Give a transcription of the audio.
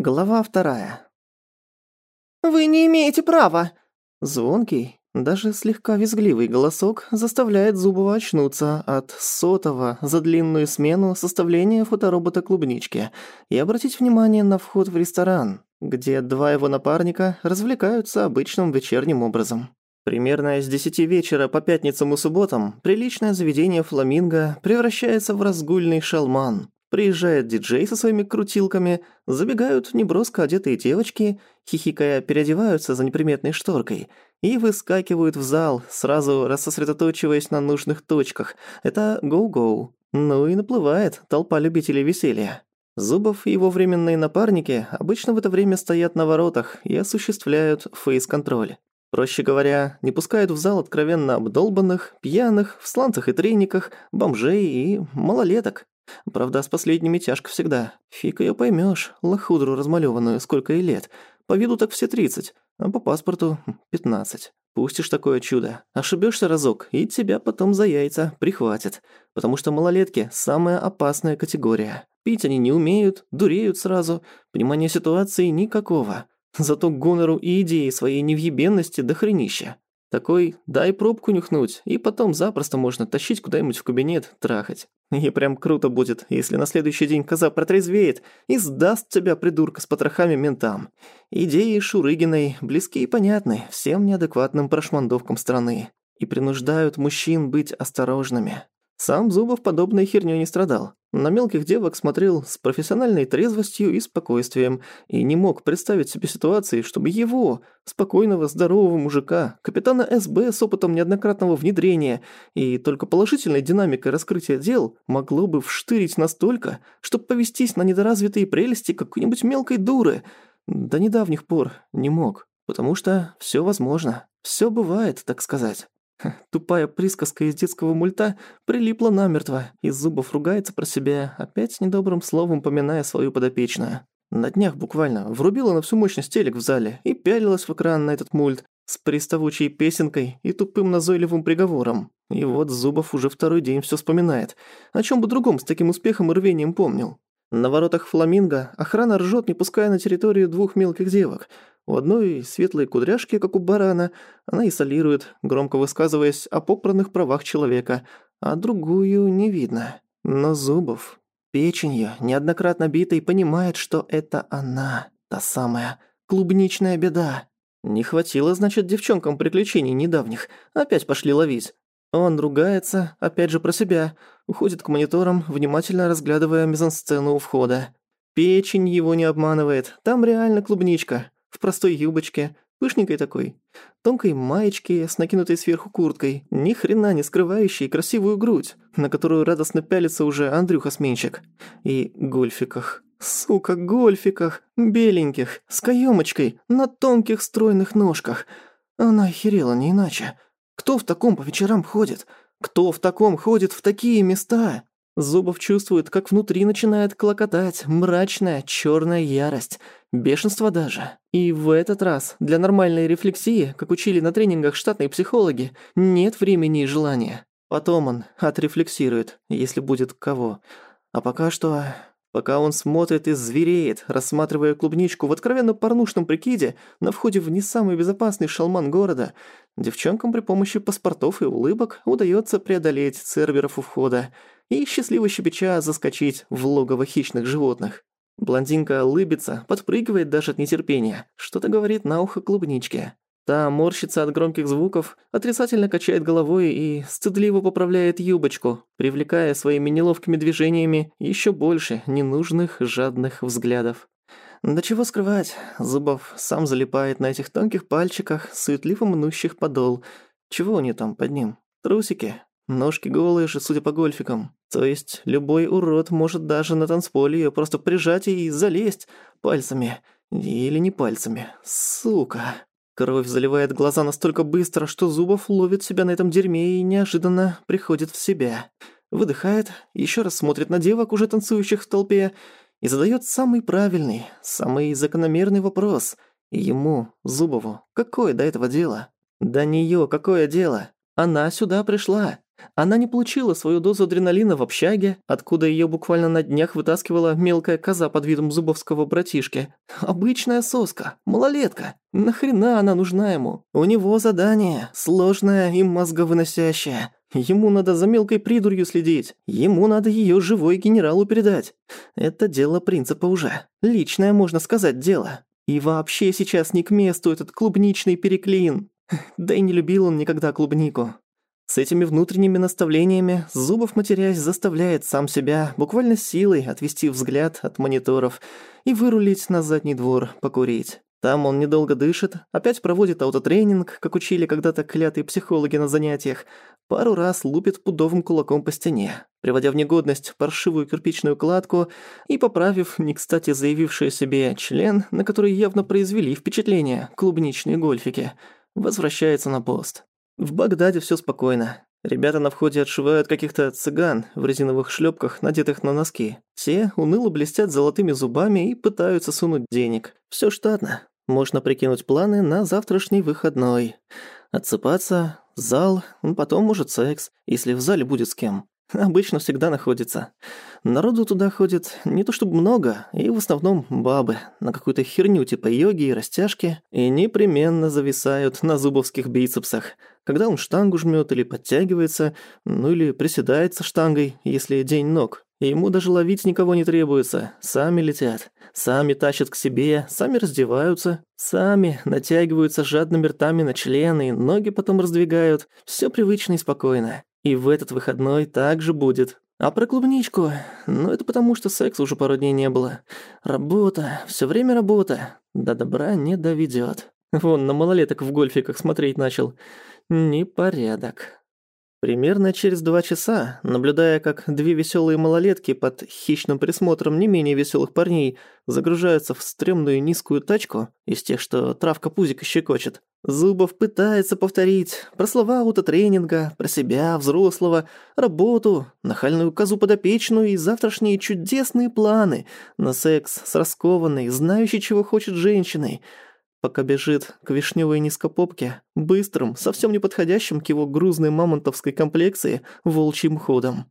Глава вторая. «Вы не имеете права!» Звонкий, даже слегка визгливый голосок заставляет Зубова очнуться от сотого за длинную смену составления фоторобота клубнички и обратить внимание на вход в ресторан, где два его напарника развлекаются обычным вечерним образом. Примерно с десяти вечера по пятницам и субботам приличное заведение «Фламинго» превращается в разгульный шалман, Приезжает диджей со своими крутилками, забегают неброско одетые девочки, хихикая переодеваются за неприметной шторкой и выскакивают в зал, сразу рассосредоточиваясь на нужных точках. Это гоу-гоу. Ну и наплывает толпа любителей веселья. Зубов и его временные напарники обычно в это время стоят на воротах и осуществляют фейс-контроль. Проще говоря, не пускают в зал откровенно обдолбанных, пьяных, в сланцах и трениках, бомжей и малолеток. Правда, с последними тяжко всегда. Фиг её поймёшь, лохудру размалёванную, сколько ей лет. По виду так все 30, а по паспорту 15. Пустишь такое чудо, ошибёшься разок, и тебя потом за яйца прихватят. Потому что малолетки – самая опасная категория. Пить они не умеют, дуреют сразу, понимания ситуации никакого. Зато гонору и идеи своей невъебенности до хренища. Такой дай пробку нюхнуть, и потом запросто можно тащить куда-нибудь в кабинет, трахать. И прям круто будет, если на следующий день коза протрезвеет и сдаст тебя, придурка, с потрохами ментам. Идеи Шурыгиной близки и понятны всем неадекватным прошмандовкам страны и принуждают мужчин быть осторожными. Сам Зубов подобной хернёй не страдал. На мелких девок смотрел с профессиональной трезвостью и спокойствием и не мог представить себе ситуации, чтобы его, спокойного, здорового мужика, капитана СБ с опытом неоднократного внедрения и только положительной динамикой раскрытия дел могло бы вштырить настолько, чтобы повестись на недоразвитые прелести какой-нибудь мелкой дуры. До недавних пор не мог, потому что всё возможно, всё бывает, так сказать. Тупая присказка из детского мульта прилипла намертво, и Зубов ругается про себя, опять недобрым словом поминая свою подопечную. На днях буквально врубила на всю мощность телек в зале и пялилась в экран на этот мульт с приставучей песенкой и тупым назойливым приговором. И вот Зубов уже второй день все вспоминает. О чем бы другом с таким успехом и рвением помнил. На воротах Фламинго охрана ржет, не пуская на территорию двух мелких девок – у одной светлые кудряшки, как у барана, она изолирует, громко высказываясь о попранных правах человека, а другую не видно. Но Зубов, печенью, неоднократно битой, понимает, что это она, та самая клубничная беда. Не хватило, значит, девчонкам приключений недавних. Опять пошли ловить. Он ругается, опять же про себя, уходит к мониторам, внимательно разглядывая мизансцену у входа. Печень его не обманывает, там реально клубничка в простой юбочке, пышненькой такой, тонкой маечке с накинутой сверху курткой, ни хрена не скрывающей красивую грудь, на которую радостно пялится уже Андрюха-сменщик, и гольфиках. Сука, гольфиках, беленьких, с каемочкой, на тонких стройных ножках. Она охерела не иначе. Кто в таком по вечерам ходит? Кто в таком ходит в такие места? Зубов чувствует, как внутри начинает клокотать мрачная черная ярость, бешенство даже. И в этот раз для нормальной рефлексии, как учили на тренингах штатные психологи, нет времени и желания. Потом он отрефлексирует, если будет кого. А пока что... Пока он смотрит и звереет, рассматривая клубничку в откровенно порнушном прикиде на входе в не самый безопасный шалман города, девчонкам при помощи паспортов и улыбок удается преодолеть серверов у входа – и счастливо щебеча заскочить в логово хищных животных. Блондинка улыбится, подпрыгивает даже от нетерпения, что-то говорит на ухо клубничке. Та морщится от громких звуков, отрицательно качает головой и стыдливо поправляет юбочку, привлекая своими неловкими движениями еще больше ненужных жадных взглядов. Да чего скрывать, Зубов сам залипает на этих тонких пальчиках, суетливо мнущих подол. Чего нее там под ним? Трусики? Ножки голые же, судя по гольфикам. То есть любой урод может даже на танцполе её просто прижать и залезть пальцами. Или не пальцами. Сука. Кровь заливает глаза настолько быстро, что Зубов ловит себя на этом дерьме и неожиданно приходит в себя. Выдыхает, ещё раз смотрит на девок, уже танцующих в толпе, и задаёт самый правильный, самый закономерный вопрос. Ему, Зубову, какое до этого дело? До неё какое дело? Она сюда пришла. Она не получила свою дозу адреналина в общаге, откуда её буквально на днях вытаскивала мелкая коза под видом зубовского братишки. Обычная соска, малолетка. Нахрена она нужна ему? У него задание, сложное и мозговыносящее. Ему надо за мелкой придурью следить. Ему надо её живой генералу передать. Это дело принципа уже. Личное, можно сказать, дело. И вообще сейчас не к месту этот клубничный переклин. Да и не любил он никогда клубнику. С этими внутренними наставлениями Зубов, матерясь, заставляет сам себя буквально силой отвести взгляд от мониторов и вырулить на задний двор покурить. Там он недолго дышит, опять проводит аутотренинг, как учили когда-то клятые психологи на занятиях, пару раз лупит пудовым кулаком по стене, приводя в негодность паршивую кирпичную кладку и поправив, не кстати заявивший себе член, на который явно произвели впечатление клубничные гольфики, возвращается на пост. В Багдаде всё спокойно. Ребята на входе отшивают каких-то цыган в резиновых шлёпках, надетых на носки. Те уныло блестят золотыми зубами и пытаются сунуть денег. Всё штатно. Можно прикинуть планы на завтрашний выходной. Отсыпаться, зал, потом, может, секс, если в зале будет с кем. Обычно всегда находится. Народу туда ходит не то чтобы много, и в основном бабы на какую-то херню типа йоги и растяжки, и непременно зависают на зубовских бицепсах, когда он штангу жмёт или подтягивается, ну или приседает со штангой, если день ног. Ему даже ловить никого не требуется, сами летят, сами тащат к себе, сами раздеваются, сами натягиваются жадными ртами на члены, ноги потом раздвигают, всё привычно и спокойно. И в этот выходной также будет. А про клубничку? Ну, это потому, что секса уже пару дней не было. Работа, все время работа. До добра не доведет. Вон, на малолеток в гольфе как смотреть начал. Непорядок. Примерно через два часа, наблюдая, как две веселые малолетки под хищным присмотром не менее веселых парней загружаются в стрёмную низкую тачку из тех, что травка пузика щекочет, Зубов пытается повторить про слова аутотренинга, про себя, взрослого, работу, нахальную козу подопечную и завтрашние чудесные планы на секс с раскованной, знающей, чего хочет женщиной – пока бежит к вишневой низкопопке, быстрым, совсем не подходящим к его грузной мамонтовской комплекции, волчьим ходом.